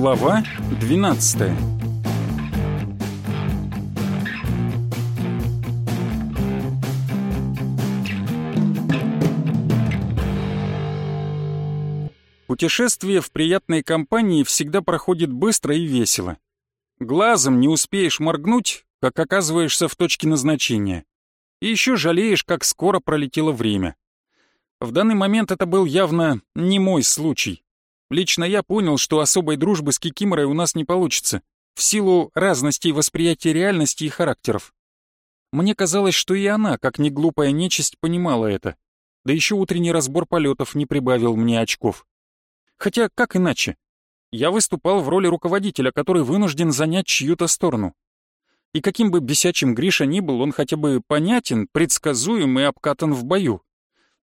Глава 12 Путешествие в приятной компании всегда проходит быстро и весело. Глазом не успеешь моргнуть, как оказываешься в точке назначения. И еще жалеешь, как скоро пролетело время. В данный момент это был явно не мой случай. Лично я понял, что особой дружбы с Кикиморой у нас не получится, в силу разностей восприятия реальности и характеров. Мне казалось, что и она, как не глупая нечисть, понимала это. Да еще утренний разбор полетов не прибавил мне очков. Хотя, как иначе? Я выступал в роли руководителя, который вынужден занять чью-то сторону. И каким бы бесячим Гриша ни был, он хотя бы понятен, предсказуем и обкатан в бою.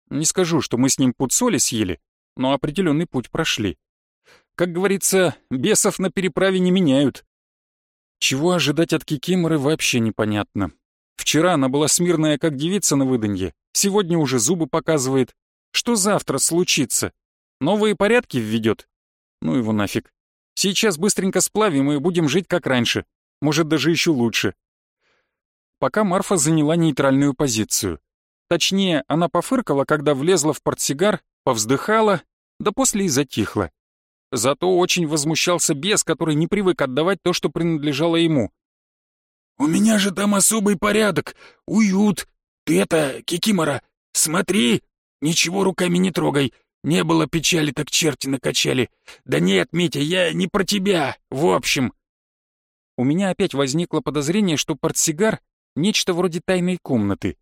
Не скажу, что мы с ним пуд соли съели, но определенный путь прошли. Как говорится, бесов на переправе не меняют. Чего ожидать от Кикиморы вообще непонятно. Вчера она была смирная, как девица на выданье, сегодня уже зубы показывает. Что завтра случится? Новые порядки введет? Ну его нафиг. Сейчас быстренько сплавим и будем жить как раньше. Может, даже еще лучше. Пока Марфа заняла нейтральную позицию. Точнее, она пофыркала, когда влезла в портсигар, повздыхала, да после и затихла. Зато очень возмущался бес, который не привык отдавать то, что принадлежало ему. «У меня же там особый порядок, уют. Ты это, Кикимора, смотри, ничего руками не трогай. Не было печали, так черти накачали. Да нет, Митя, я не про тебя, в общем». У меня опять возникло подозрение, что портсигар — нечто вроде тайной комнаты.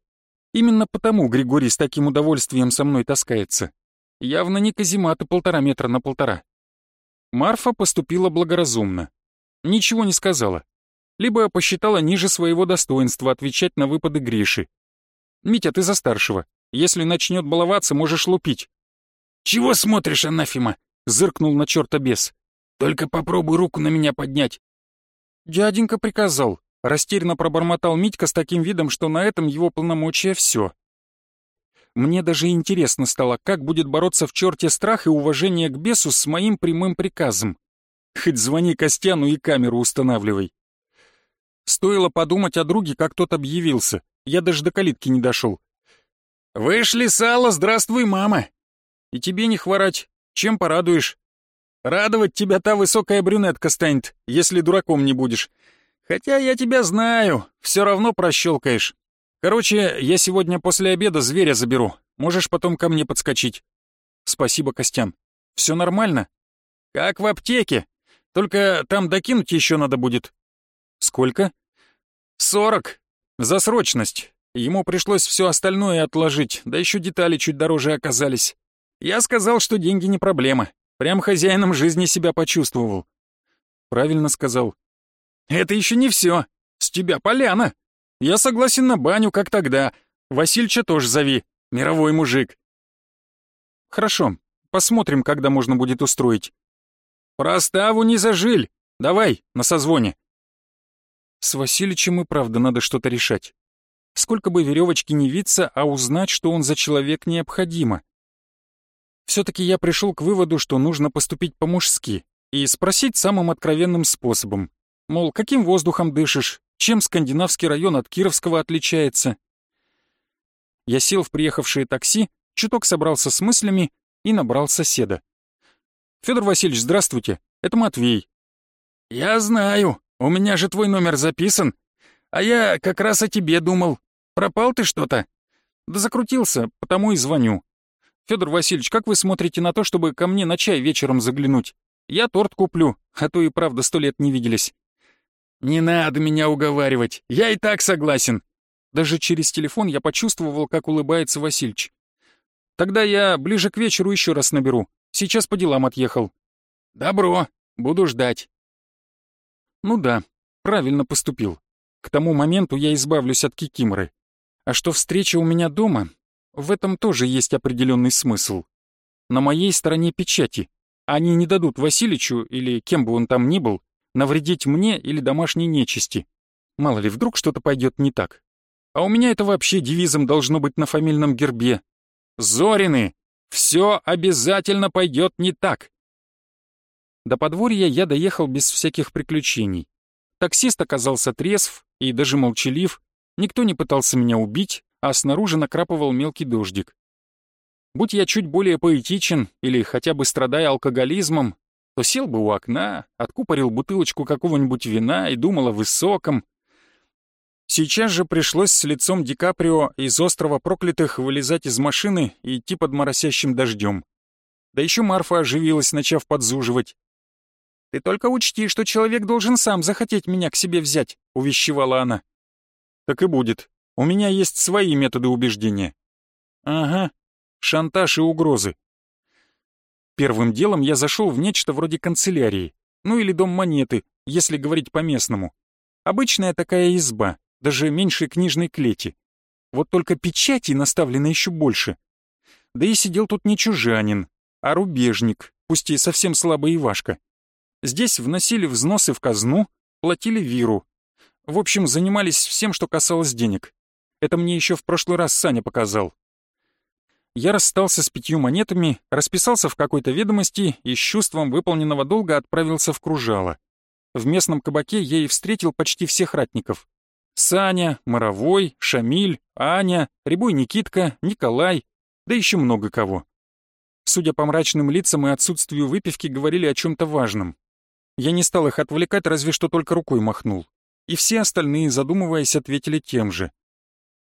Именно потому Григорий с таким удовольствием со мной таскается. Явно не казематы полтора метра на полтора. Марфа поступила благоразумно. Ничего не сказала. Либо посчитала ниже своего достоинства отвечать на выпады Гриши. «Митя, ты за старшего. Если начнет баловаться, можешь лупить». «Чего смотришь, анафима?» — зыркнул на черта бес. «Только попробуй руку на меня поднять». «Дяденька приказал», Растерянно пробормотал Митька с таким видом, что на этом его полномочия все. Мне даже интересно стало, как будет бороться в черте страх и уважение к бесу с моим прямым приказом. Хоть звони Костяну и камеру устанавливай. Стоило подумать о друге, как тот объявился. Я даже до калитки не дошел. «Вышли, Сало, здравствуй, мама!» «И тебе не хворать. Чем порадуешь?» «Радовать тебя та высокая брюнетка станет, если дураком не будешь. Хотя я тебя знаю, все равно прощелкаешь. Короче, я сегодня после обеда зверя заберу. Можешь потом ко мне подскочить. Спасибо, Костян. Все нормально? Как в аптеке. Только там докинуть еще надо будет. Сколько? Сорок. За срочность. Ему пришлось все остальное отложить, да еще детали чуть дороже оказались. Я сказал, что деньги не проблема. Прям хозяином жизни себя почувствовал. Правильно сказал. «Это еще не все. С тебя поляна. Я согласен на баню, как тогда. Васильча тоже зови. Мировой мужик». «Хорошо. Посмотрим, когда можно будет устроить». «Проставу не зажиль. Давай, на созвоне». С Васильичем и правда надо что-то решать. Сколько бы веревочки не виться, а узнать, что он за человек, необходимо. Все-таки я пришел к выводу, что нужно поступить по-мужски и спросить самым откровенным способом. Мол, каким воздухом дышишь? Чем скандинавский район от Кировского отличается? Я сел в приехавшее такси, чуток собрался с мыслями и набрал соседа. «Федор Васильевич, здравствуйте. Это Матвей». «Я знаю. У меня же твой номер записан. А я как раз о тебе думал. Пропал ты что-то?» «Да закрутился, потому и звоню. Федор Васильевич, как вы смотрите на то, чтобы ко мне на чай вечером заглянуть? Я торт куплю, а то и правда сто лет не виделись». «Не надо меня уговаривать, я и так согласен». Даже через телефон я почувствовал, как улыбается Васильич. «Тогда я ближе к вечеру еще раз наберу. Сейчас по делам отъехал». «Добро, буду ждать». Ну да, правильно поступил. К тому моменту я избавлюсь от Кикиморы. А что встреча у меня дома, в этом тоже есть определенный смысл. На моей стороне печати. Они не дадут Васильичу, или кем бы он там ни был, навредить мне или домашней нечисти. Мало ли, вдруг что-то пойдет не так. А у меня это вообще девизом должно быть на фамильном гербе. Зорины! Все обязательно пойдет не так. До подворья я доехал без всяких приключений. Таксист оказался трезв и даже молчалив, никто не пытался меня убить, а снаружи накрапывал мелкий дождик. Будь я чуть более поэтичен или хотя бы страдая алкоголизмом, то сел бы у окна, откупорил бутылочку какого-нибудь вина и думал о высоком. Сейчас же пришлось с лицом Ди Каприо из острова проклятых вылезать из машины и идти под моросящим дождем. Да еще Марфа оживилась, начав подзуживать. «Ты только учти, что человек должен сам захотеть меня к себе взять», — увещевала она. «Так и будет. У меня есть свои методы убеждения». «Ага, шантаж и угрозы. Первым делом я зашел в нечто вроде канцелярии, ну или дом монеты, если говорить по-местному. Обычная такая изба, даже меньше книжной клети. Вот только печати наставлены еще больше. Да и сидел тут не чужанин, а рубежник, пусть и совсем слабый Ивашка. Здесь вносили взносы в казну, платили виру. В общем, занимались всем, что касалось денег. Это мне еще в прошлый раз Саня показал я расстался с пятью монетами, расписался в какой-то ведомости и с чувством выполненного долга отправился в Кружало. В местном кабаке я и встретил почти всех ратников. Саня, Моровой, Шамиль, Аня, Рябой Никитка, Николай, да еще много кого. Судя по мрачным лицам и отсутствию выпивки, говорили о чем-то важном. Я не стал их отвлекать, разве что только рукой махнул. И все остальные, задумываясь, ответили тем же.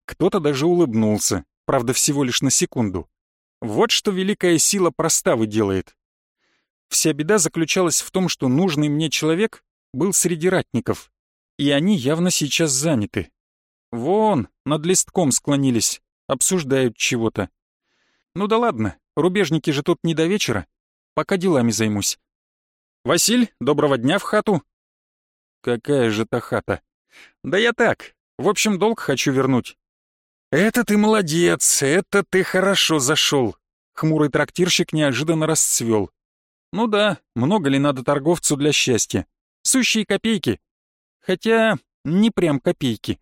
Кто-то даже улыбнулся, правда всего лишь на секунду. Вот что великая сила проставы делает. Вся беда заключалась в том, что нужный мне человек был среди ратников, и они явно сейчас заняты. Вон, над листком склонились, обсуждают чего-то. Ну да ладно, рубежники же тут не до вечера, пока делами займусь. «Василь, доброго дня в хату!» «Какая же та хата?» «Да я так, в общем, долг хочу вернуть. «Это ты молодец, это ты хорошо зашел!» Хмурый трактирщик неожиданно расцвел. «Ну да, много ли надо торговцу для счастья? Сущие копейки. Хотя не прям копейки».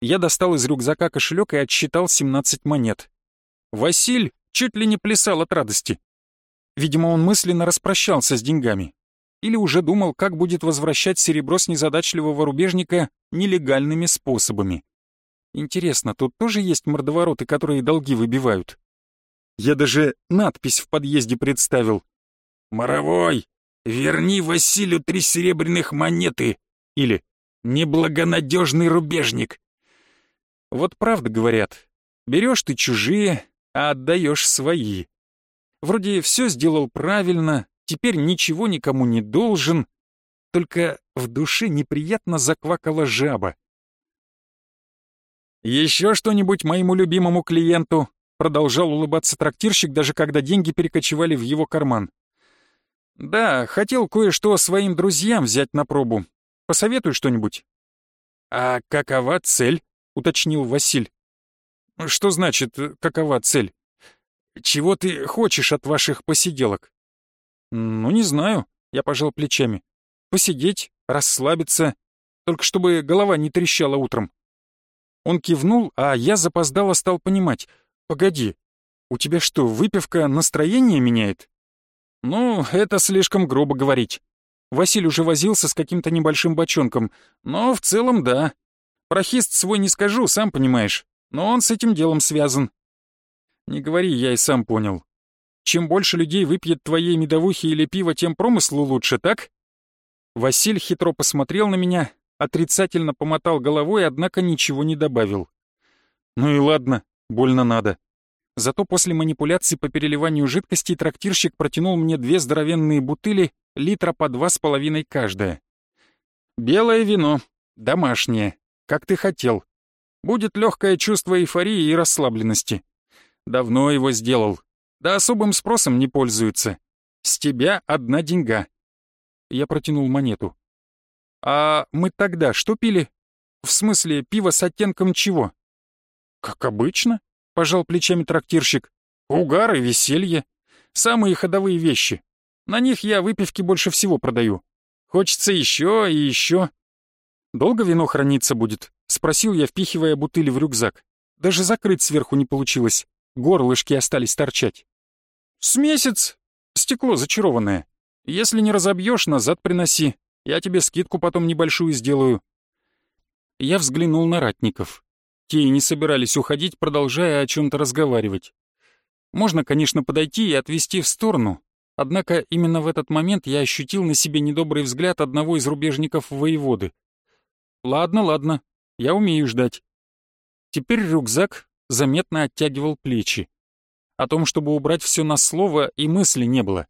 Я достал из рюкзака кошелек и отсчитал 17 монет. Василь чуть ли не плясал от радости. Видимо, он мысленно распрощался с деньгами. Или уже думал, как будет возвращать серебро с незадачливого рубежника нелегальными способами. Интересно, тут тоже есть мордовороты, которые долги выбивают? Я даже надпись в подъезде представил. «Моровой, верни Василию три серебряных монеты!» Или «Неблагонадежный рубежник!» Вот правда говорят, берешь ты чужие, а отдаешь свои. Вроде все сделал правильно, теперь ничего никому не должен, только в душе неприятно заквакала жаба. «Еще что-нибудь моему любимому клиенту?» Продолжал улыбаться трактирщик, даже когда деньги перекочевали в его карман. «Да, хотел кое-что своим друзьям взять на пробу. Посоветуй что-нибудь». «А какова цель?» — уточнил Василь. «Что значит, какова цель? Чего ты хочешь от ваших посиделок?» «Ну, не знаю», — я пожал плечами. «Посидеть, расслабиться, только чтобы голова не трещала утром. Он кивнул, а я запоздало стал понимать. «Погоди, у тебя что, выпивка настроение меняет?» «Ну, это слишком грубо говорить. Василий уже возился с каким-то небольшим бочонком, но в целом да. Прохист свой не скажу, сам понимаешь, но он с этим делом связан». «Не говори, я и сам понял. Чем больше людей выпьет твоей медовухи или пива, тем промыслу лучше, так?» Василь хитро посмотрел на меня, отрицательно помотал головой, однако ничего не добавил. «Ну и ладно, больно надо». Зато после манипуляций по переливанию жидкости трактирщик протянул мне две здоровенные бутыли, литра по два с половиной каждая. «Белое вино, домашнее, как ты хотел. Будет легкое чувство эйфории и расслабленности. Давно его сделал. Да особым спросом не пользуется. С тебя одна деньга». Я протянул монету. «А мы тогда что пили? В смысле, пиво с оттенком чего?» «Как обычно», — пожал плечами трактирщик. «Угар и веселье. Самые ходовые вещи. На них я выпивки больше всего продаю. Хочется еще и еще». «Долго вино храниться будет?» — спросил я, впихивая бутыли в рюкзак. Даже закрыть сверху не получилось. Горлышки остались торчать. «С месяц. Стекло зачарованное. Если не разобьешь, назад приноси. Я тебе скидку потом небольшую сделаю». Я взглянул на ратников. Те не собирались уходить, продолжая о чем-то разговаривать. Можно, конечно, подойти и отвести в сторону, однако именно в этот момент я ощутил на себе недобрый взгляд одного из рубежников воеводы. Ладно, ладно, я умею ждать. Теперь рюкзак заметно оттягивал плечи. О том, чтобы убрать все на слово, и мысли не было.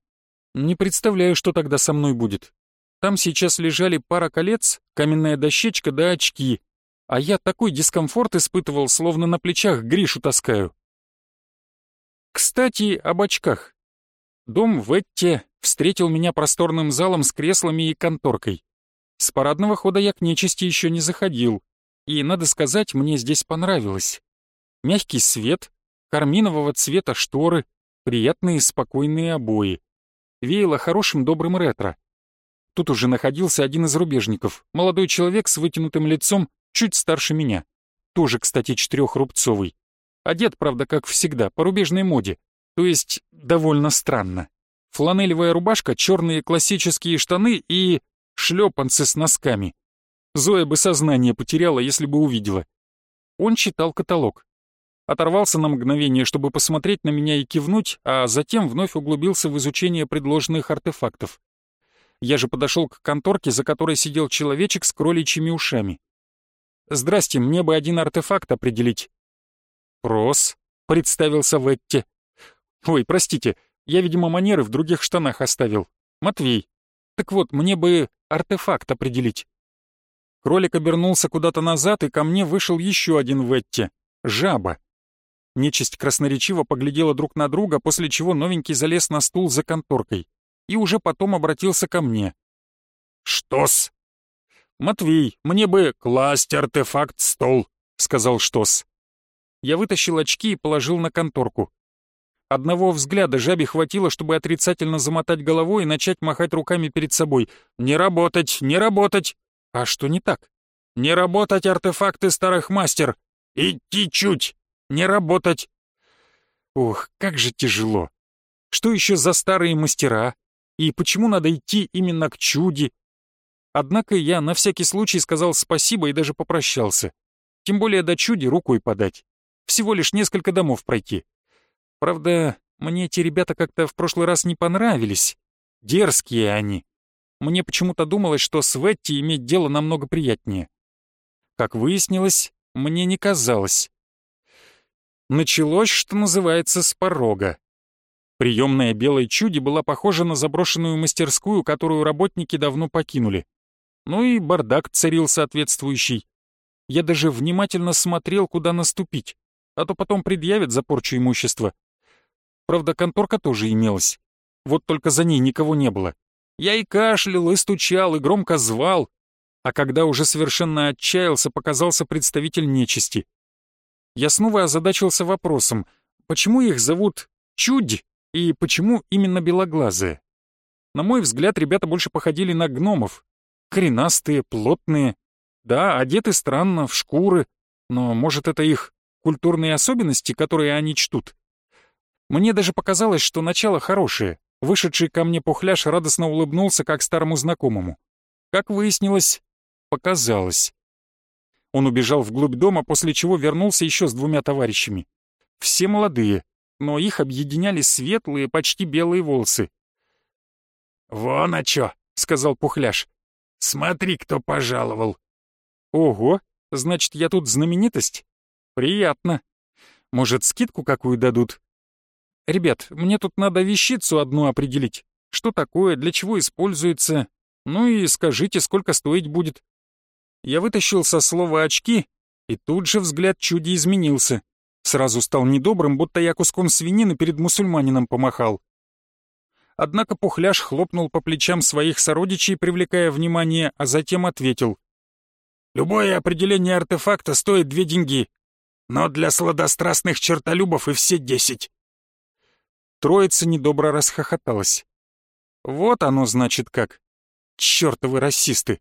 Не представляю, что тогда со мной будет. Там сейчас лежали пара колец, каменная дощечка да очки, а я такой дискомфорт испытывал, словно на плечах Гришу таскаю. Кстати, об очках. Дом в Этте встретил меня просторным залом с креслами и конторкой. С парадного хода я к нечисти еще не заходил, и, надо сказать, мне здесь понравилось. Мягкий свет, карминового цвета шторы, приятные спокойные обои. Веяло хорошим добрым ретро. Тут уже находился один из рубежников, молодой человек с вытянутым лицом, чуть старше меня. Тоже, кстати, четырехрубцовый. Одет, правда, как всегда, по рубежной моде. То есть, довольно странно. Фланелевая рубашка, черные классические штаны и шлепанцы с носками. Зоя бы сознание потеряла, если бы увидела. Он читал каталог. Оторвался на мгновение, чтобы посмотреть на меня и кивнуть, а затем вновь углубился в изучение предложенных артефактов. Я же подошел к конторке, за которой сидел человечек с кроличьими ушами. «Здрасте, мне бы один артефакт определить». «Прос», — представился Ветти. «Ой, простите, я, видимо, манеры в других штанах оставил. Матвей. Так вот, мне бы артефакт определить». Кролик обернулся куда-то назад, и ко мне вышел еще один Ветти. Жаба. Нечисть красноречиво поглядела друг на друга, после чего новенький залез на стул за конторкой. И уже потом обратился ко мне. «Что-с?» «Матвей, мне бы класть артефакт-стол», — сказал Штос. Я вытащил очки и положил на конторку. Одного взгляда жабе хватило, чтобы отрицательно замотать головой и начать махать руками перед собой. «Не работать! Не работать!» «А что не так?» «Не работать, артефакты старых мастер! Идти чуть! Не работать!» Ух, как же тяжело! Что еще за старые мастера? И почему надо идти именно к чуде? Однако я на всякий случай сказал спасибо и даже попрощался. Тем более до чуди рукой подать. Всего лишь несколько домов пройти. Правда, мне эти ребята как-то в прошлый раз не понравились. Дерзкие они. Мне почему-то думалось, что с Ветти иметь дело намного приятнее. Как выяснилось, мне не казалось. Началось, что называется, с порога. Приемная белой чуди была похожа на заброшенную мастерскую, которую работники давно покинули. Ну и бардак царил соответствующий. Я даже внимательно смотрел, куда наступить, а то потом предъявят за порчу имущества. Правда, конторка тоже имелась. Вот только за ней никого не было. Я и кашлял, и стучал, и громко звал. А когда уже совершенно отчаялся, показался представитель нечисти. Я снова озадачился вопросом, почему их зовут Чудь и почему именно белоглазые? На мой взгляд, ребята больше походили на гномов, Коренастые, плотные. Да, одеты странно, в шкуры. Но, может, это их культурные особенности, которые они чтут? Мне даже показалось, что начало хорошее. Вышедший ко мне пухляш радостно улыбнулся, как старому знакомому. Как выяснилось, показалось. Он убежал вглубь дома, после чего вернулся еще с двумя товарищами. Все молодые, но их объединяли светлые, почти белые волосы. «Вон а чё», — сказал Пухляш. Смотри, кто пожаловал!» «Ого, значит, я тут знаменитость? Приятно. Может, скидку какую дадут?» «Ребят, мне тут надо вещицу одну определить. Что такое, для чего используется? Ну и скажите, сколько стоить будет?» Я вытащил со слова «очки», и тут же взгляд чуди изменился. Сразу стал недобрым, будто я куском свинины перед мусульманином помахал. Однако Пухляш хлопнул по плечам своих сородичей, привлекая внимание, а затем ответил. «Любое определение артефакта стоит две деньги, но для сладострастных чертолюбов и все десять». Троица недобро расхохоталась. «Вот оно, значит, как. Чёртовы расисты!»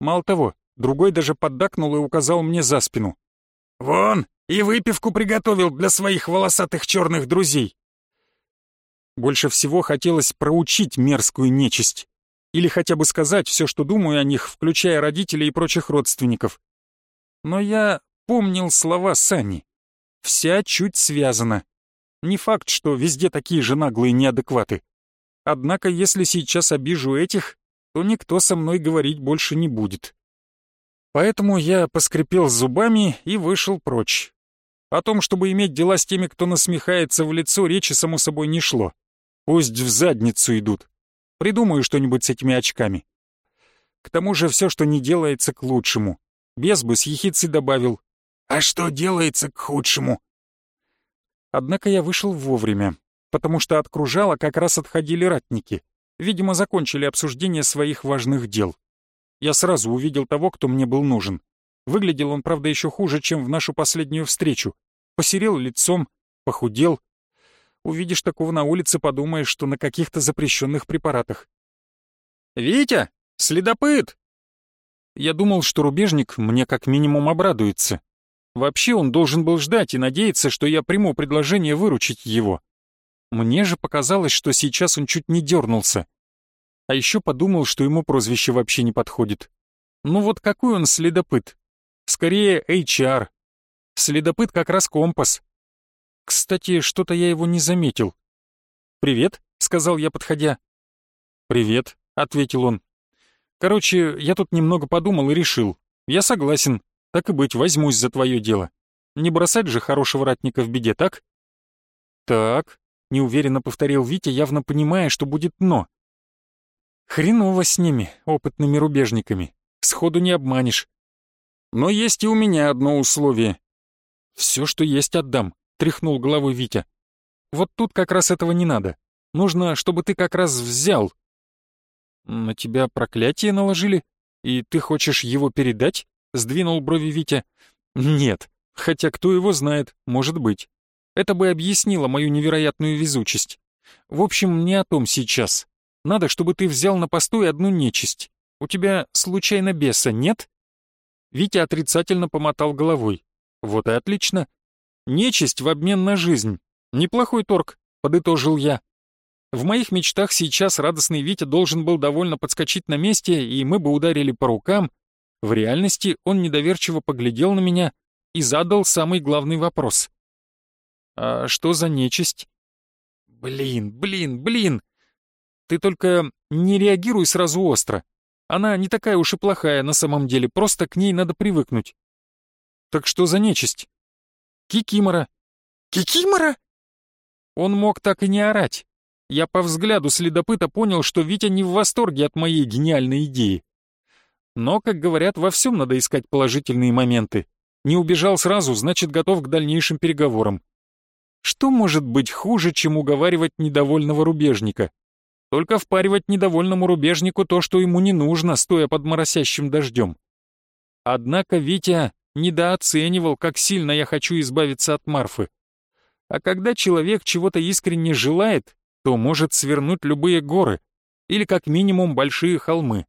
Мало того, другой даже поддакнул и указал мне за спину. «Вон, и выпивку приготовил для своих волосатых черных друзей. Больше всего хотелось проучить мерзкую нечисть. Или хотя бы сказать все, что думаю о них, включая родителей и прочих родственников. Но я помнил слова Сани. Вся чуть связана. Не факт, что везде такие же наглые неадекваты. Однако, если сейчас обижу этих, то никто со мной говорить больше не будет. Поэтому я поскрипел зубами и вышел прочь. О том, чтобы иметь дела с теми, кто насмехается в лицо, речи само собой не шло. Пусть в задницу идут. Придумаю что-нибудь с этими очками. К тому же все, что не делается, к лучшему. Без бы с ехицей добавил. «А что делается к худшему?» Однако я вышел вовремя, потому что от кружала как раз отходили ратники. Видимо, закончили обсуждение своих важных дел. Я сразу увидел того, кто мне был нужен. Выглядел он, правда, еще хуже, чем в нашу последнюю встречу. Посерел лицом, похудел. Увидишь такого на улице, подумаешь, что на каких-то запрещенных препаратах. «Витя! Следопыт!» Я думал, что рубежник мне как минимум обрадуется. Вообще он должен был ждать и надеяться, что я приму предложение выручить его. Мне же показалось, что сейчас он чуть не дернулся. А еще подумал, что ему прозвище вообще не подходит. Ну вот какой он следопыт? Скорее HR. Следопыт как раз компас. Кстати, что-то я его не заметил. «Привет», — сказал я, подходя. «Привет», — ответил он. «Короче, я тут немного подумал и решил. Я согласен. Так и быть, возьмусь за твое дело. Не бросать же хорошего ратника в беде, так?» «Так», — неуверенно повторил Витя, явно понимая, что будет «но». «Хреново с ними, опытными рубежниками. Сходу не обманешь. Но есть и у меня одно условие. Все, что есть, отдам, тряхнул головой Витя. Вот тут как раз этого не надо. Нужно, чтобы ты как раз взял. На тебя проклятие наложили? И ты хочешь его передать? Сдвинул брови Витя. Нет, хотя кто его знает, может быть. Это бы объяснило мою невероятную везучесть. В общем, не о том сейчас. Надо, чтобы ты взял на постой одну нечисть. У тебя, случайно, беса нет? Витя отрицательно помотал головой. «Вот и отлично. Нечисть в обмен на жизнь. Неплохой торг», — подытожил я. В моих мечтах сейчас радостный Витя должен был довольно подскочить на месте, и мы бы ударили по рукам. В реальности он недоверчиво поглядел на меня и задал самый главный вопрос. «А что за нечисть?» «Блин, блин, блин! Ты только не реагируй сразу остро. Она не такая уж и плохая на самом деле, просто к ней надо привыкнуть. Так что за нечисть? Кикимора. Кикимора? Он мог так и не орать. Я по взгляду следопыта понял, что Витя не в восторге от моей гениальной идеи. Но, как говорят, во всем надо искать положительные моменты. Не убежал сразу, значит, готов к дальнейшим переговорам. Что может быть хуже, чем уговаривать недовольного рубежника? Только впаривать недовольному рубежнику то, что ему не нужно, стоя под моросящим дождем. Однако Витя недооценивал, как сильно я хочу избавиться от Марфы. А когда человек чего-то искренне желает, то может свернуть любые горы или как минимум большие холмы.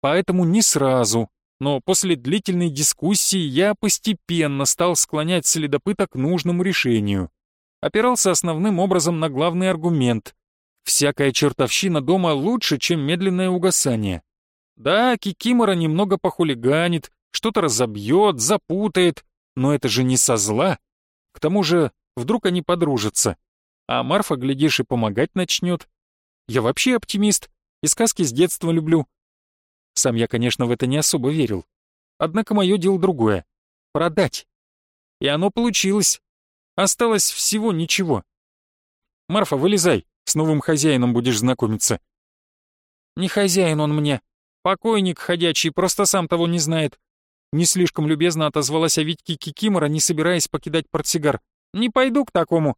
Поэтому не сразу, но после длительной дискуссии я постепенно стал склонять следопыта к нужному решению. Опирался основным образом на главный аргумент. Всякая чертовщина дома лучше, чем медленное угасание. Да, Кикимора немного похулиганит, что-то разобьет, запутает, но это же не со зла. К тому же, вдруг они подружатся. А Марфа, глядишь, и помогать начнет. Я вообще оптимист, и сказки с детства люблю. Сам я, конечно, в это не особо верил. Однако мое дело другое — продать. И оно получилось. Осталось всего ничего. Марфа, вылезай. С новым хозяином будешь знакомиться». «Не хозяин он мне. Покойник ходячий, просто сам того не знает». Не слишком любезно отозвалась о Витьке Кикимора, не собираясь покидать портсигар. «Не пойду к такому».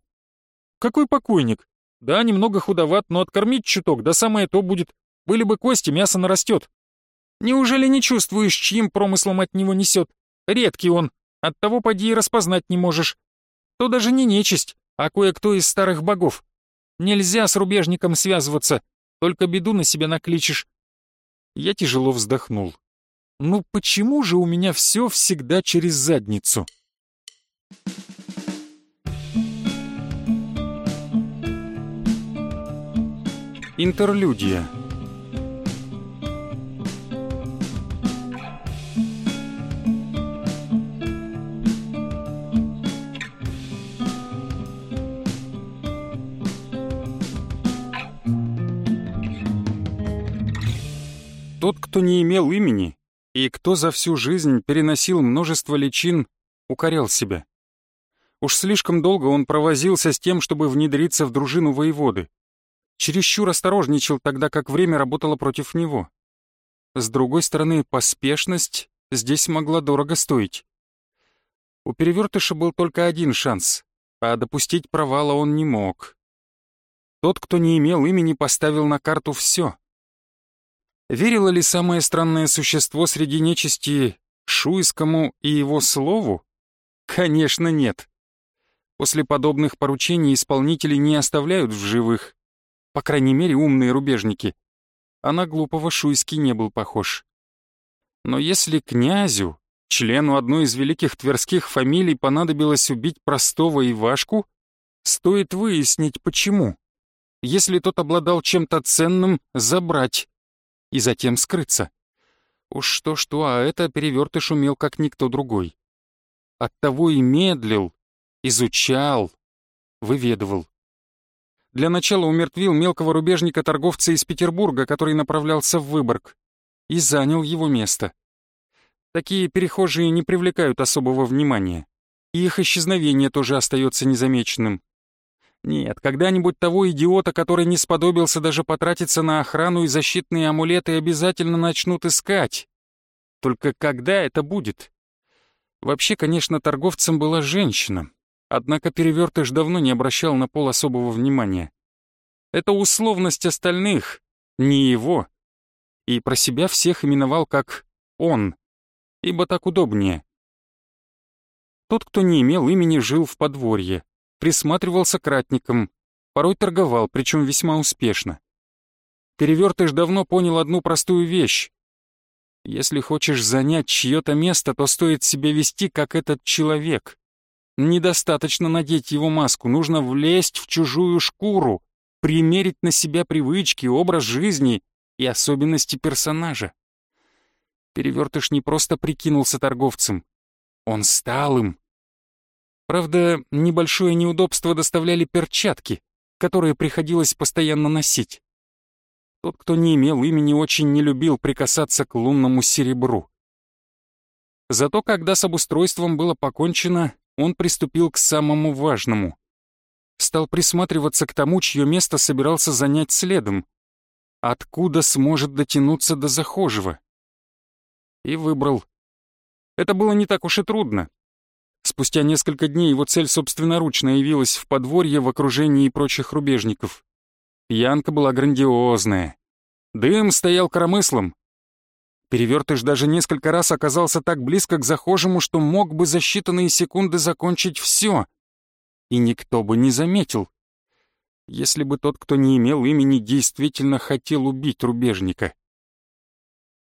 «Какой покойник? Да, немного худоват, но откормить чуток, да самое то будет. Были бы кости, мясо нарастет». «Неужели не чувствуешь, чьим промыслом от него несет? Редкий он, оттого поди и распознать не можешь. То даже не нечисть, а кое-кто из старых богов. Нельзя с рубежником связываться, только беду на себя накличешь. Я тяжело вздохнул. Ну почему же у меня все всегда через задницу? Интерлюдия. Кто не имел имени, и кто за всю жизнь переносил множество личин, укорял себя. Уж слишком долго он провозился с тем, чтобы внедриться в дружину воеводы. Чересчур осторожничал тогда, как время работало против него. С другой стороны, поспешность здесь могла дорого стоить. У перевертыша был только один шанс, а допустить провала он не мог. Тот, кто не имел имени, поставил на карту все. Верило ли самое странное существо среди нечисти Шуйскому и его слову? Конечно, нет. После подобных поручений исполнители не оставляют в живых. По крайней мере, умные рубежники. А на глупого Шуйский не был похож. Но если князю, члену одной из великих тверских фамилий, понадобилось убить простого Ивашку, стоит выяснить, почему. Если тот обладал чем-то ценным, забрать и затем скрыться. Уж что-что, а это перевертыш умел как никто другой. Оттого и медлил, изучал, выведывал. Для начала умертвил мелкого рубежника-торговца из Петербурга, который направлялся в Выборг, и занял его место. Такие перехожие не привлекают особого внимания, и их исчезновение тоже остается незамеченным. Нет, когда-нибудь того идиота, который не сподобился даже потратиться на охрану и защитные амулеты, обязательно начнут искать. Только когда это будет? Вообще, конечно, торговцем была женщина, Однако перевертыш давно не обращал на пол особого внимания. Это условность остальных, не его. И про себя всех именовал как «он», ибо так удобнее. Тот, кто не имел имени, жил в подворье, присматривался к ратникам, порой торговал, причем весьма успешно. Перевертыш давно понял одну простую вещь. Если хочешь занять чье-то место, то стоит себя вести, как этот человек. Недостаточно надеть его маску, нужно влезть в чужую шкуру, примерить на себя привычки, образ жизни и особенности персонажа. Перевертыш не просто прикинулся торговцем, он стал им. Правда, небольшое неудобство доставляли перчатки, которые приходилось постоянно носить. Тот, кто не имел имени, очень не любил прикасаться к лунному серебру. Зато когда с обустройством было покончено, он приступил к самому важному. Стал присматриваться к тому, чье место собирался занять следом. Откуда сможет дотянуться до захожего? И выбрал. Это было не так уж и трудно. Спустя несколько дней его цель собственноручно явилась в подворье в окружении прочих рубежников. Пьянка была грандиозная. Дым стоял коромыслом, Перевертыш даже несколько раз оказался так близко к захожему, что мог бы за считанные секунды закончить все. И никто бы не заметил. Если бы тот, кто не имел имени, действительно хотел убить рубежника.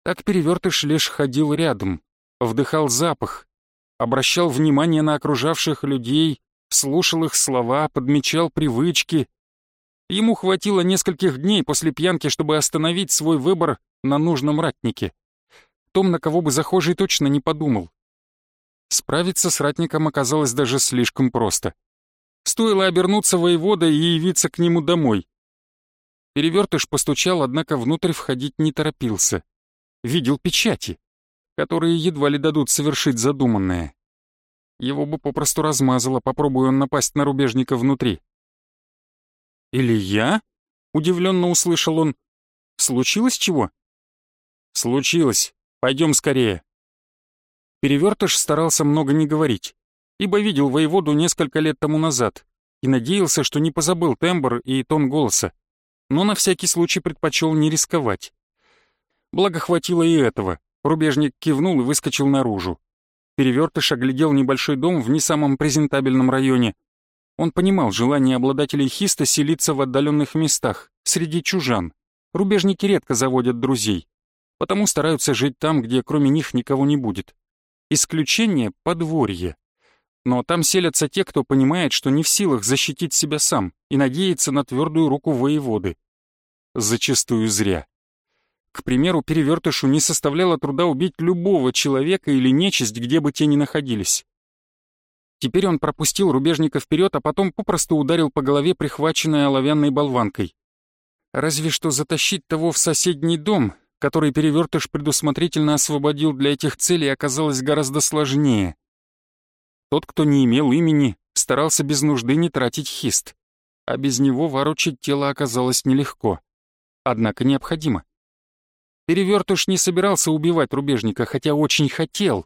Так Перевертыш лишь ходил рядом, вдыхал запах, обращал внимание на окружавших людей, слушал их слова, подмечал привычки. Ему хватило нескольких дней после пьянки, чтобы остановить свой выбор на нужном ратнике том, на кого бы захожий точно не подумал. Справиться с ратником оказалось даже слишком просто. Стоило обернуться воеводой и явиться к нему домой. Перевертыш постучал, однако внутрь входить не торопился. Видел печати, которые едва ли дадут совершить задуманное. Его бы попросту размазало, попробуя он напасть на рубежника внутри. «Или я?» — удивленно услышал он. «Случилось чего?» «Случилось», Пойдем скорее». Перевертыш старался много не говорить, ибо видел воеводу несколько лет тому назад и надеялся, что не позабыл тембр и тон голоса, но на всякий случай предпочел не рисковать. Благо хватило и этого. Рубежник кивнул и выскочил наружу. Перевертыш оглядел небольшой дом в не самом презентабельном районе. Он понимал желание обладателей хиста селиться в отдаленных местах, среди чужан. Рубежники редко заводят друзей, потому стараются жить там, где кроме них никого не будет. Исключение — подворье. Но там селятся те, кто понимает, что не в силах защитить себя сам и надеется на твердую руку воеводы. зачастую зря. К примеру, перевертышу не составляло труда убить любого человека или нечисть, где бы те ни находились. Теперь он пропустил рубежника вперед, а потом попросту ударил по голове, прихваченной оловянной болванкой. Разве что затащить того в соседний дом, который перевертыш предусмотрительно освободил для этих целей, оказалось гораздо сложнее. Тот, кто не имел имени, старался без нужды не тратить хист, а без него ворочать тело оказалось нелегко. Однако необходимо. Перевертыш не собирался убивать рубежника, хотя очень хотел.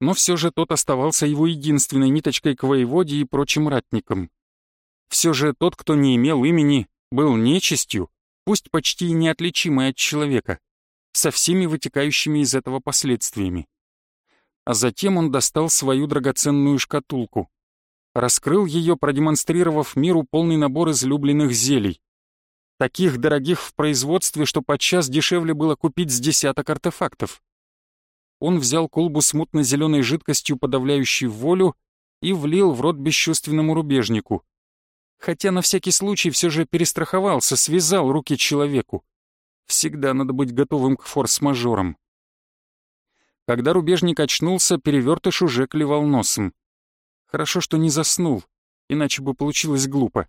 Но все же тот оставался его единственной ниточкой к воеводе и прочим ратникам. Все же тот, кто не имел имени, был нечистью, пусть почти неотличимой от человека, со всеми вытекающими из этого последствиями. А затем он достал свою драгоценную шкатулку. Раскрыл ее, продемонстрировав миру полный набор излюбленных зелий таких дорогих в производстве, что подчас дешевле было купить с десяток артефактов. Он взял колбу с мутно-зеленой жидкостью, подавляющей волю, и влил в рот бесчувственному рубежнику. Хотя на всякий случай все же перестраховался, связал руки человеку. Всегда надо быть готовым к форс-мажорам. Когда рубежник очнулся, перевертыш уже клевал носом. Хорошо, что не заснул, иначе бы получилось глупо.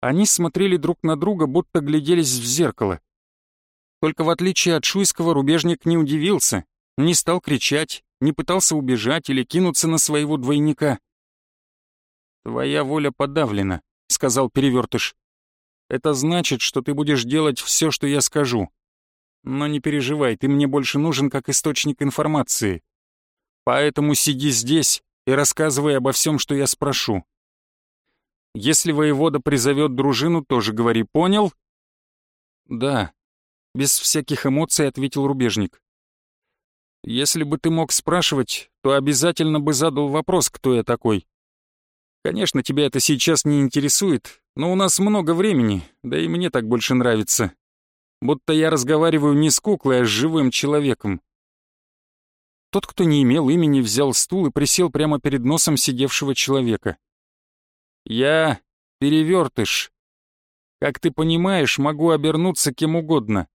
Они смотрели друг на друга, будто гляделись в зеркало. Только в отличие от Шуйского, рубежник не удивился, не стал кричать, не пытался убежать или кинуться на своего двойника. «Твоя воля подавлена», — сказал Перевертыш. «Это значит, что ты будешь делать все, что я скажу. Но не переживай, ты мне больше нужен как источник информации. Поэтому сиди здесь и рассказывай обо всем, что я спрошу. Если воевода призовет дружину, тоже говори, понял?» «Да», — без всяких эмоций ответил рубежник. «Если бы ты мог спрашивать, то обязательно бы задал вопрос, кто я такой. Конечно, тебя это сейчас не интересует, но у нас много времени, да и мне так больше нравится. Будто я разговариваю не с куклой, а с живым человеком». Тот, кто не имел имени, взял стул и присел прямо перед носом сидевшего человека. Я перевертыш. Как ты понимаешь, могу обернуться кем угодно.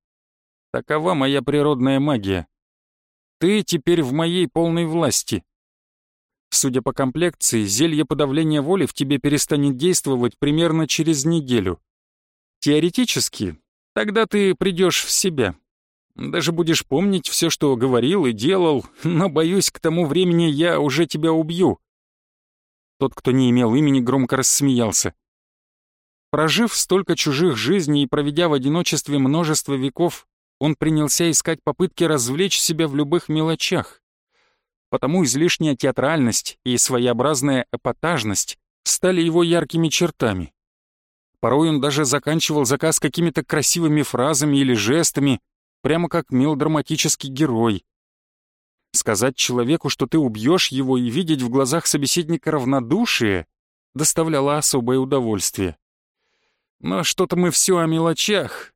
Такова моя природная магия. Ты теперь в моей полной власти. Судя по комплекции, зелье подавления воли в тебе перестанет действовать примерно через неделю. Теоретически, тогда ты придешь в себя. Даже будешь помнить все, что говорил и делал, но, боюсь, к тому времени я уже тебя убью. Тот, кто не имел имени, громко рассмеялся. Прожив столько чужих жизней и проведя в одиночестве множество веков, он принялся искать попытки развлечь себя в любых мелочах. Потому излишняя театральность и своеобразная эпатажность стали его яркими чертами. Порой он даже заканчивал заказ какими-то красивыми фразами или жестами, прямо как мелодраматический герой. Сказать человеку, что ты убьешь его и видеть в глазах собеседника равнодушие, доставляло особое удовольствие. Но что-то мы все о мелочах.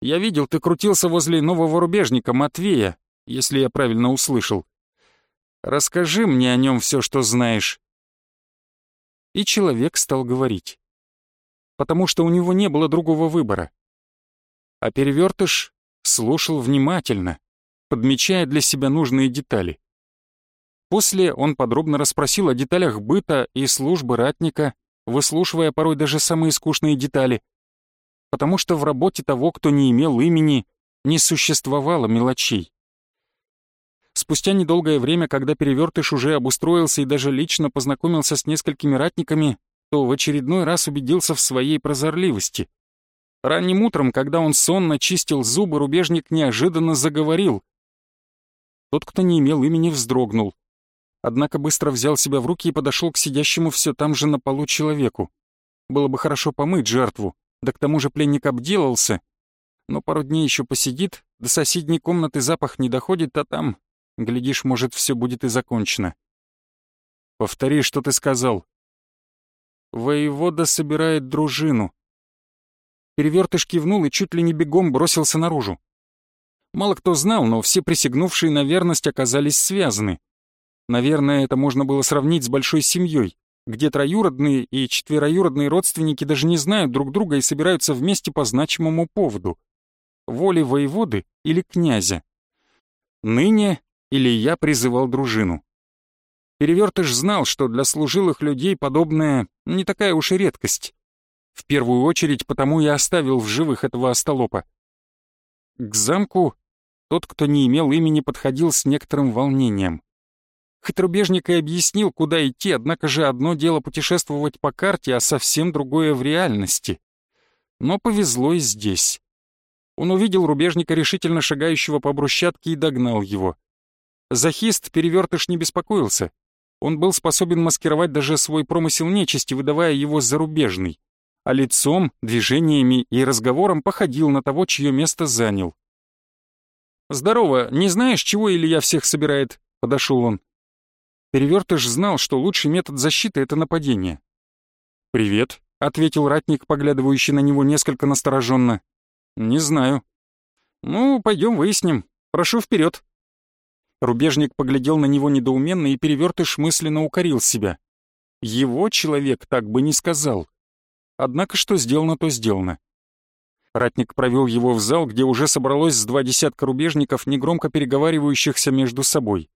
Я видел, ты крутился возле нового рубежника Матвея, если я правильно услышал. Расскажи мне о нем все, что знаешь. И человек стал говорить. Потому что у него не было другого выбора. А перевертыш слушал внимательно, подмечая для себя нужные детали. После он подробно расспросил о деталях быта и службы ратника, выслушивая порой даже самые скучные детали, потому что в работе того, кто не имел имени, не существовало мелочей. Спустя недолгое время, когда перевертыш уже обустроился и даже лично познакомился с несколькими ратниками, то в очередной раз убедился в своей прозорливости. Ранним утром, когда он сонно чистил зубы, рубежник неожиданно заговорил, тот, кто не имел имени, вздрогнул. Однако быстро взял себя в руки и подошел к сидящему все там же на полу человеку. Было бы хорошо помыть жертву, да к тому же пленник обделался. Но пару дней еще посидит, до соседней комнаты запах не доходит, а там, глядишь, может, все будет и закончено. «Повтори, что ты сказал». «Воевода собирает дружину». Перевертыш кивнул и чуть ли не бегом бросился наружу. Мало кто знал, но все присягнувшие на верность оказались связаны. Наверное, это можно было сравнить с большой семьей, где троюродные и четвероюродные родственники даже не знают друг друга и собираются вместе по значимому поводу — воли воеводы или князя. Ныне Илья призывал дружину. Перевертыш знал, что для служилых людей подобное не такая уж и редкость. В первую очередь потому я оставил в живых этого остолопа. К замку тот, кто не имел имени, подходил с некоторым волнением. Хоть рубежник и объяснил, куда идти, однако же одно дело путешествовать по карте, а совсем другое в реальности. Но повезло и здесь. Он увидел рубежника, решительно шагающего по брусчатке, и догнал его. Захист перевертыш не беспокоился. Он был способен маскировать даже свой промысел нечисти, выдавая его зарубежный. А лицом, движениями и разговором походил на того, чье место занял. «Здорово, не знаешь, чего Илья всех собирает?» — подошел он. Перевертыш знал, что лучший метод защиты — это нападение. «Привет», — ответил ратник, поглядывающий на него несколько настороженно. «Не знаю». «Ну, пойдем выясним. Прошу вперед. Рубежник поглядел на него недоуменно, и перевертыш мысленно укорил себя. Его человек так бы не сказал. Однако что сделано, то сделано. Ратник провел его в зал, где уже собралось с два десятка рубежников, негромко переговаривающихся между собой.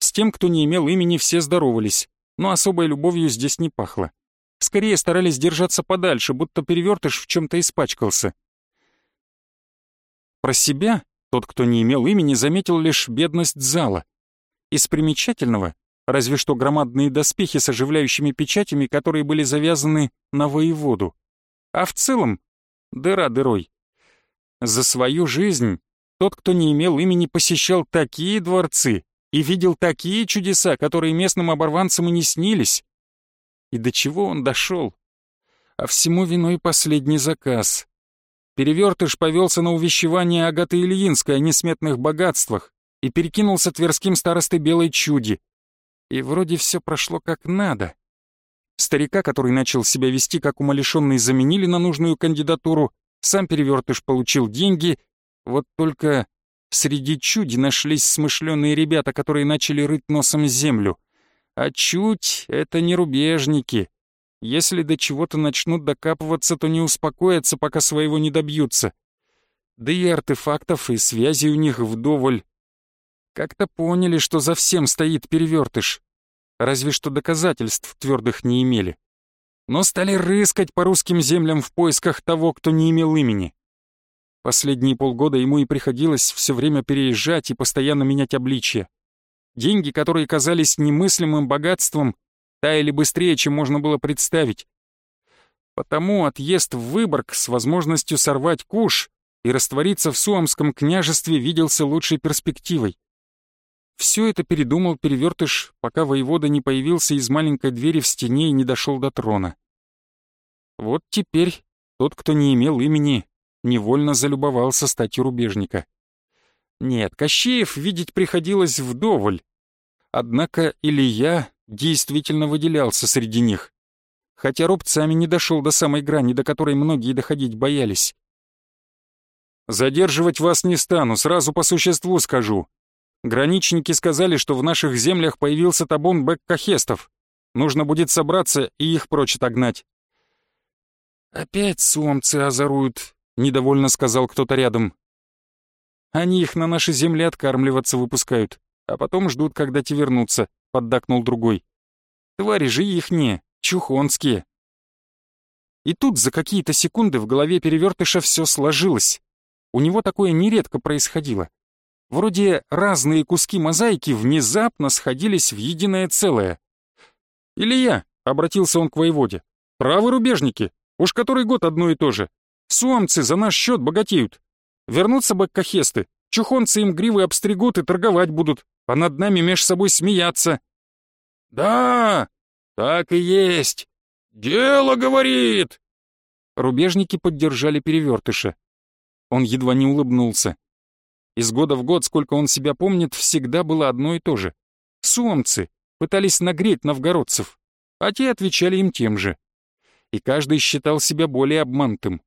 С тем, кто не имел имени, все здоровались, но особой любовью здесь не пахло. Скорее старались держаться подальше, будто перевертыш в чем-то испачкался. Про себя тот, кто не имел имени, заметил лишь бедность зала. Из примечательного разве что громадные доспехи с оживляющими печатями, которые были завязаны на воеводу. А в целом дыра дырой. За свою жизнь тот, кто не имел имени, посещал такие дворцы и видел такие чудеса, которые местным оборванцам и не снились. И до чего он дошел? А всему виной последний заказ. Перевертыш повелся на увещевание Агаты Ильинской о несметных богатствах и перекинулся тверским старостой Белой Чуди. И вроде все прошло как надо. Старика, который начал себя вести как умалишенный, заменили на нужную кандидатуру, сам Перевертыш получил деньги, вот только среди чуди нашлись смышленые ребята, которые начали рыть носом землю. А чуть — это не рубежники. Если до чего-то начнут докапываться, то не успокоятся, пока своего не добьются. Да и артефактов, и связей у них вдоволь. Как-то поняли, что за всем стоит перевертыш разве что доказательств твердых не имели. Но стали рыскать по русским землям в поисках того, кто не имел имени. Последние полгода ему и приходилось все время переезжать и постоянно менять обличье. Деньги, которые казались немыслимым богатством, таяли быстрее, чем можно было представить. Потому отъезд в Выборг с возможностью сорвать куш и раствориться в Суамском княжестве виделся лучшей перспективой. Все это передумал перевертыш, пока воевода не появился из маленькой двери в стене и не дошел до трона. Вот теперь тот, кто не имел имени, невольно залюбовался статью рубежника. Нет, Кощеев видеть приходилось вдоволь. Однако Илья действительно выделялся среди них. Хотя рубцами не дошел до самой грани, до которой многие доходить боялись. «Задерживать вас не стану, сразу по существу скажу», Граничники сказали, что в наших землях появился табун бэккахестов. Нужно будет собраться и их прочь отогнать. «Опять сомцы озоруют», — недовольно сказал кто-то рядом. «Они их на нашей земле откармливаться выпускают, а потом ждут, когда те вернутся», — поддакнул другой. «Твари же ихние, чухонские». И тут за какие-то секунды в голове перевертыша все сложилось. У него такое нередко происходило. Вроде разные куски мозаики внезапно сходились в единое целое. «Илья», — обратился он к воеводе, — «правы рубежники, уж который год одно и то же. Суамцы за наш счет богатеют. Вернутся баккахесты, чухонцы им гривы обстригут и торговать будут, а над нами меж собой смеяться». «Да, так и есть. Дело говорит!» Рубежники поддержали перевертыша. Он едва не улыбнулся. Из года в год, сколько он себя помнит, всегда было одно и то же. Суомцы пытались нагреть новгородцев, а те отвечали им тем же. И каждый считал себя более обманутым.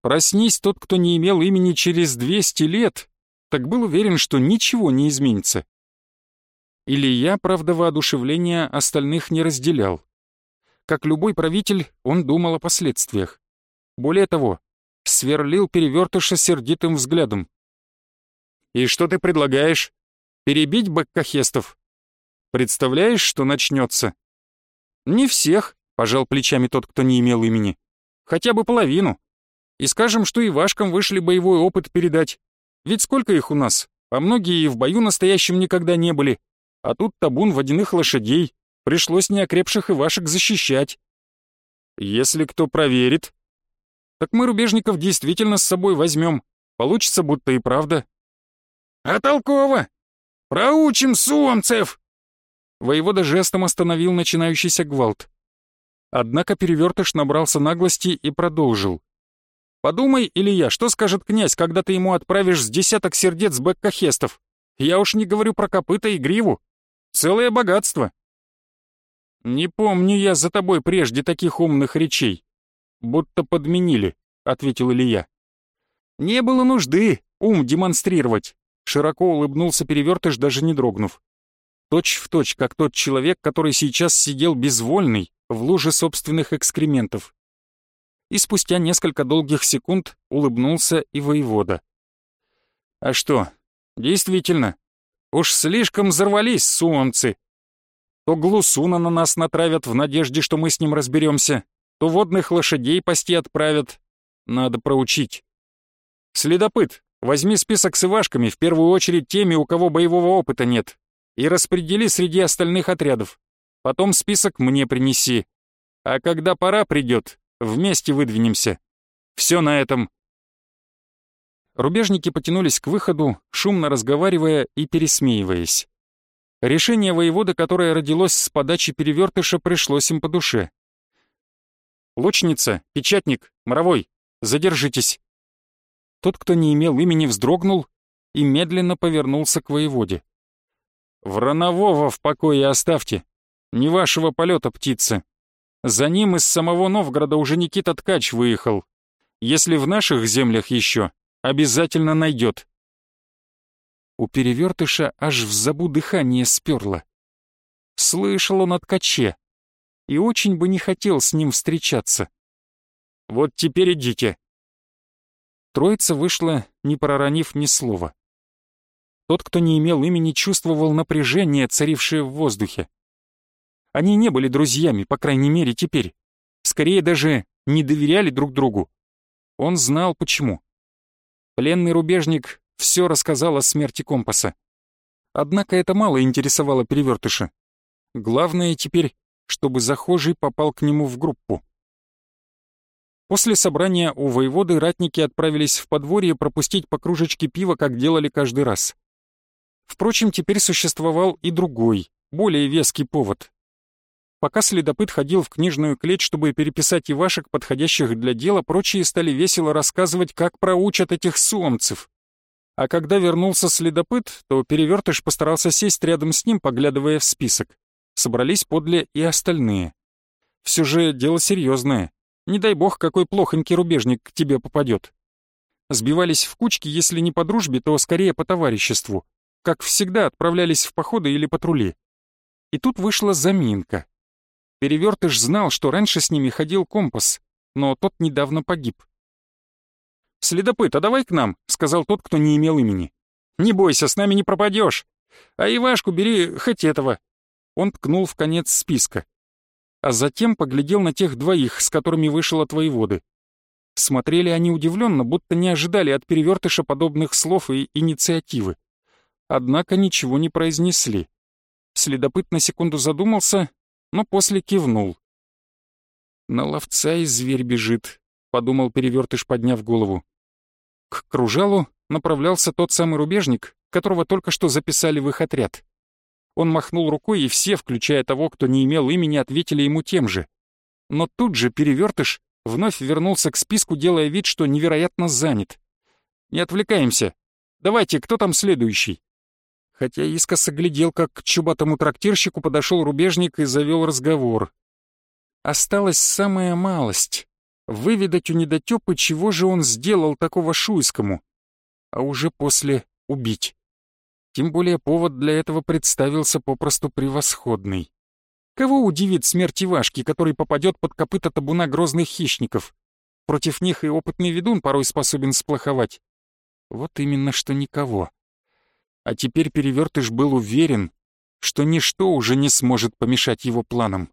Проснись тот, кто не имел имени через 200 лет, так был уверен, что ничего не изменится. Или я, правда, воодушевления остальных не разделял. как любой правитель, он думал о последствиях. Более того, сверлил перевертыша сердитым взглядом. «И что ты предлагаешь? Перебить баккахестов? Представляешь, что начнется?» «Не всех», — пожал плечами тот, кто не имел имени. «Хотя бы половину. И скажем, что и Вашкам вышли боевой опыт передать. Ведь сколько их у нас? А многие и в бою настоящем никогда не были. А тут табун водяных лошадей. Пришлось неокрепших и Вашек защищать. Если кто проверит, так мы рубежников действительно с собой возьмем. Получится будто и правда. А толково! Проучим суомцев! Воевода жестом остановил начинающийся гвалт. Однако перевертыш набрался наглости и продолжил. «Подумай, Илья, что скажет князь, когда ты ему отправишь с десяток сердец бэккахестов? Я уж не говорю про копыта и гриву. Целое богатство». «Не помню я за тобой прежде таких умных речей будто подменили», — ответил Илья. «Не было нужды ум демонстрировать», — широко улыбнулся перевертыш, даже не дрогнув. Точь в точь, как тот человек, который сейчас сидел безвольный в луже собственных экскрементов. И спустя несколько долгих секунд улыбнулся и воевода. «А что, действительно, уж слишком взорвались суонцы. То глусуна на нас натравят в надежде, что мы с ним разберемся, то водных лошадей пасти отправят. Надо проучить. Следопыт, возьми список с ивашками, в первую очередь теми, у кого боевого опыта нет, и распредели среди остальных отрядов. Потом список мне принеси. А когда пора придет, вместе выдвинемся. Все на этом. Рубежники потянулись к выходу, шумно разговаривая и пересмеиваясь. Решение воевода, которое родилось с подачи перевертыша, пришлось им по душе. Лучница, печатник, моровой, задержитесь!» Тот, кто не имел имени, вздрогнул и медленно повернулся к воеводе. «Вранового в покое оставьте, не вашего полета птица. За ним из самого Новгорода уже Никита Ткач выехал. Если в наших землях еще, обязательно найдет». У перевертыша аж в забу дыхание сперло. Слышал он о ткаче, и очень бы не хотел с ним встречаться. «Вот теперь идите». Троица вышла, не проронив ни слова. Тот, кто не имел имени, чувствовал напряжение, царившее в воздухе. Они не были друзьями, по крайней мере, теперь. Скорее даже не доверяли друг другу. Он знал, почему. Пленный рубежник все рассказал о смерти компаса. Однако это мало интересовало перевертыша. Главное теперь чтобы захожий попал к нему в группу. После собрания у воеводы ратники отправились в подворье пропустить по кружечке пива, как делали каждый раз. Впрочем, теперь существовал и другой, более веский повод. Пока следопыт ходил в книжную клеть, чтобы переписать ивашек, подходящих для дела, прочие стали весело рассказывать, как проучат этих суомцев. А когда вернулся следопыт, то перевертыш постарался сесть рядом с ним, поглядывая в список собрались подле и остальные. Все же дело серьезное. Не дай бог, какой плохонький рубежник к тебе попадет. Сбивались в кучки, если не по дружбе, то скорее по товариществу. Как всегда, отправлялись в походы или патрули. И тут вышла заминка. Перевертыш знал, что раньше с ними ходил компас, но тот недавно погиб. «Следопыт, а давай к нам», — сказал тот, кто не имел имени. «Не бойся, с нами не пропадешь. А Ивашку бери хоть этого, он ткнул в конец списка. А затем поглядел на тех двоих, с которыми вышел от воеводы. Смотрели они удивленно, будто не ожидали от перевертыша подобных слов и инициативы. Однако ничего не произнесли. Следопыт на секунду задумался, но после кивнул. «На ловца и зверь бежит», — подумал перевертыш, подняв голову. К кружалу направлялся тот самый рубежник, которого только что записали в их отряд. Он махнул рукой, и все, включая того, кто не имел имени, ответили ему тем же. Но тут же перевертыш вновь вернулся к списку, делая вид, что невероятно занят. «Не отвлекаемся. Давайте, кто там следующий?» Хотя искоса глядел, как к чубатому трактирщику подошел рубежник и завел разговор. Осталась самая малость — выведать у недотёпы, чего же он сделал такого шуйскому, а уже после убить. Тем более повод для этого представился попросту превосходный. Кого удивит смерть Ивашки, который попадет под копыта табуна грозных хищников? Против них и опытный ведун порой способен сплоховать. Вот именно что никого. А теперь Перевертыш был уверен, что ничто уже не сможет помешать его планам.